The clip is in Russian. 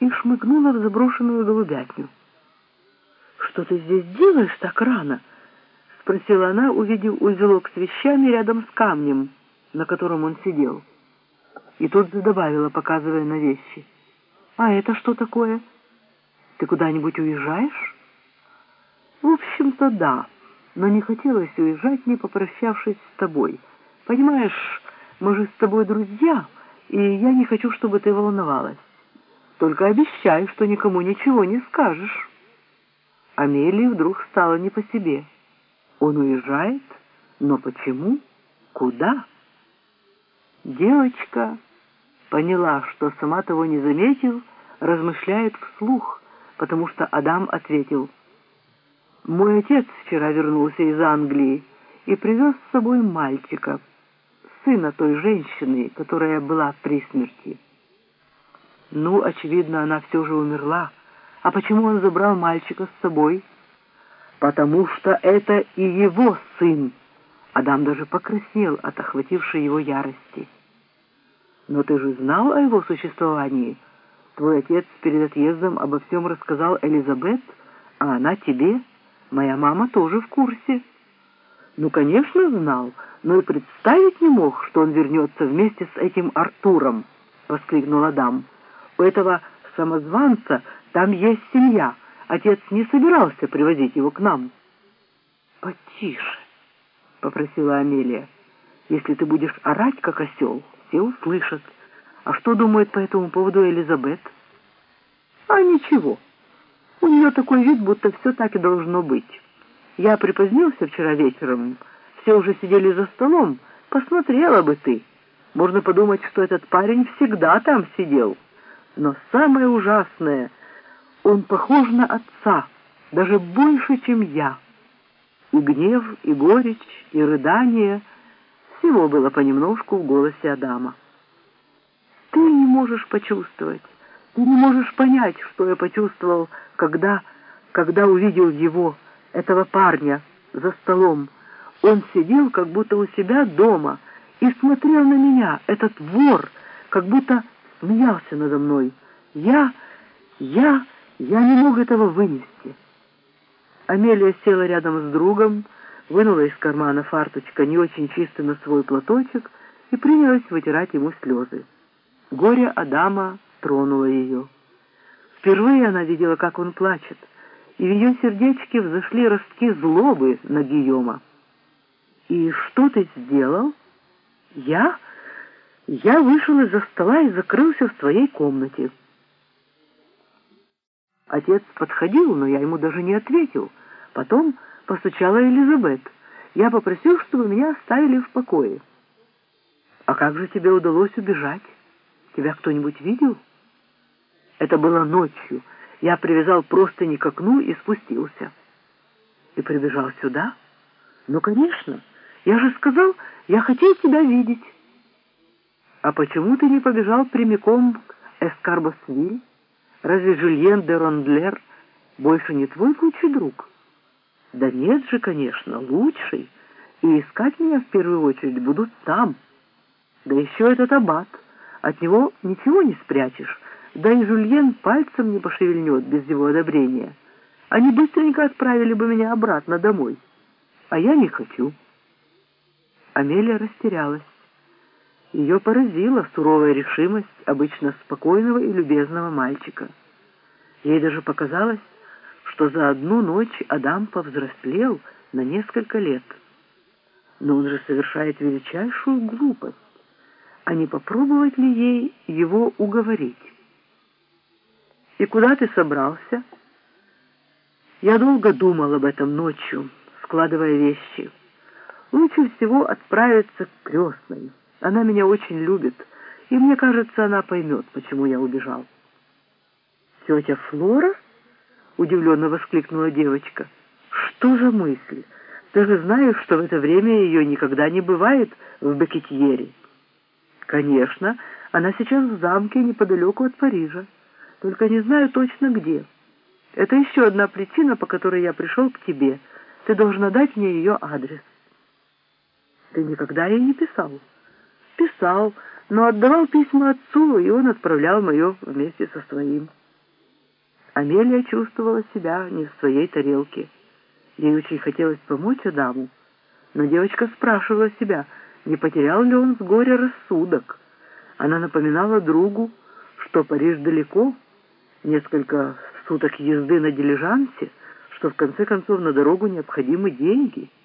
и шмыгнула в заброшенную голубятню. «Что ты здесь делаешь так рано?» — спросила она, увидев узелок с вещами рядом с камнем, на котором он сидел. И тут добавила, показывая на вещи. «А это что такое? Ты куда-нибудь уезжаешь?» «В общем-то, да, но не хотелось уезжать, не попрощавшись с тобой. Понимаешь, мы же с тобой друзья, и я не хочу, чтобы ты волновалась. Только обещай, что никому ничего не скажешь». Амелии вдруг стало не по себе. Он уезжает? Но почему? Куда? Девочка поняла, что сама того не заметил, размышляет вслух, потому что Адам ответил. «Мой отец вчера вернулся из Англии и привез с собой мальчика, сына той женщины, которая была при смерти. Ну, очевидно, она все же умерла. А почему он забрал мальчика с собой? Потому что это и его сын. Адам даже покраснел от охватившей его ярости. Но ты же знал о его существовании. Твой отец перед отъездом обо всем рассказал Элизабет, а она тебе. Моя мама тоже в курсе. Ну, конечно, знал, но и представить не мог, что он вернется вместе с этим Артуром, — воскликнул Адам. У этого самозванца там есть семья. Отец не собирался привозить его к нам. «Потише», — попросила Амелия. «Если ты будешь орать, как осел, все услышат. А что думает по этому поводу Элизабет?» «А ничего. У нее такой вид, будто все так и должно быть. Я припозднился вчера вечером. Все уже сидели за столом. Посмотрела бы ты. Можно подумать, что этот парень всегда там сидел». Но самое ужасное, он похож на отца, даже больше, чем я. И гнев, и горечь, и рыдание — всего было понемножку в голосе Адама. Ты не можешь почувствовать, ты не можешь понять, что я почувствовал, когда, когда увидел его, этого парня, за столом. Он сидел, как будто у себя дома, и смотрел на меня, этот вор, как будто смеялся надо мной. Я, я, я не мог этого вынести. Амелия села рядом с другом, вынула из кармана фарточка не очень чистый на свой платочек и принялась вытирать ему слезы. Горе Адама тронуло ее. Впервые она видела, как он плачет, и в ее сердечке взошли ростки злобы на Гийома. «И что ты сделал?» «Я?» Я вышел из-за стола и закрылся в своей комнате. Отец подходил, но я ему даже не ответил. Потом постучала Элизабет. Я попросил, чтобы меня оставили в покое. «А как же тебе удалось убежать? Тебя кто-нибудь видел?» Это было ночью. Я привязал простыни к окну и спустился. «И прибежал сюда?» «Ну, конечно. Я же сказал, я хотел тебя видеть». «А почему ты не побежал прямиком к Эскарбосвиль? Разве Жюльен де Рондлер больше не твой лучший друг?» «Да нет же, конечно, лучший. И искать меня в первую очередь будут там. Да еще этот аббат. От него ничего не спрячешь. Да и Жюльен пальцем не пошевельнет без его одобрения. Они быстренько отправили бы меня обратно домой. А я не хочу». Амелия растерялась. Ее поразила суровая решимость обычно спокойного и любезного мальчика. Ей даже показалось, что за одну ночь Адам повзрослел на несколько лет. Но он же совершает величайшую глупость. А не попробовать ли ей его уговорить? «И куда ты собрался?» Я долго думал об этом ночью, складывая вещи. Лучше всего отправиться к крестной. Она меня очень любит, и мне кажется, она поймет, почему я убежал. «Тетя Флора?» — удивленно воскликнула девочка. «Что за мысли? Ты же знаешь, что в это время ее никогда не бывает в Бекетьере». «Конечно, она сейчас в замке неподалеку от Парижа, только не знаю точно где. Это еще одна причина, по которой я пришел к тебе. Ты должна дать мне ее адрес». «Ты никогда ей не писал?» Писал, но отдавал письма отцу, и он отправлял мое вместе со своим. Амелия чувствовала себя не в своей тарелке. Ей очень хотелось помочь Адаму, но девочка спрашивала себя, не потерял ли он с горя рассудок. Она напоминала другу, что Париж далеко, несколько суток езды на дилижансе, что в конце концов на дорогу необходимы деньги —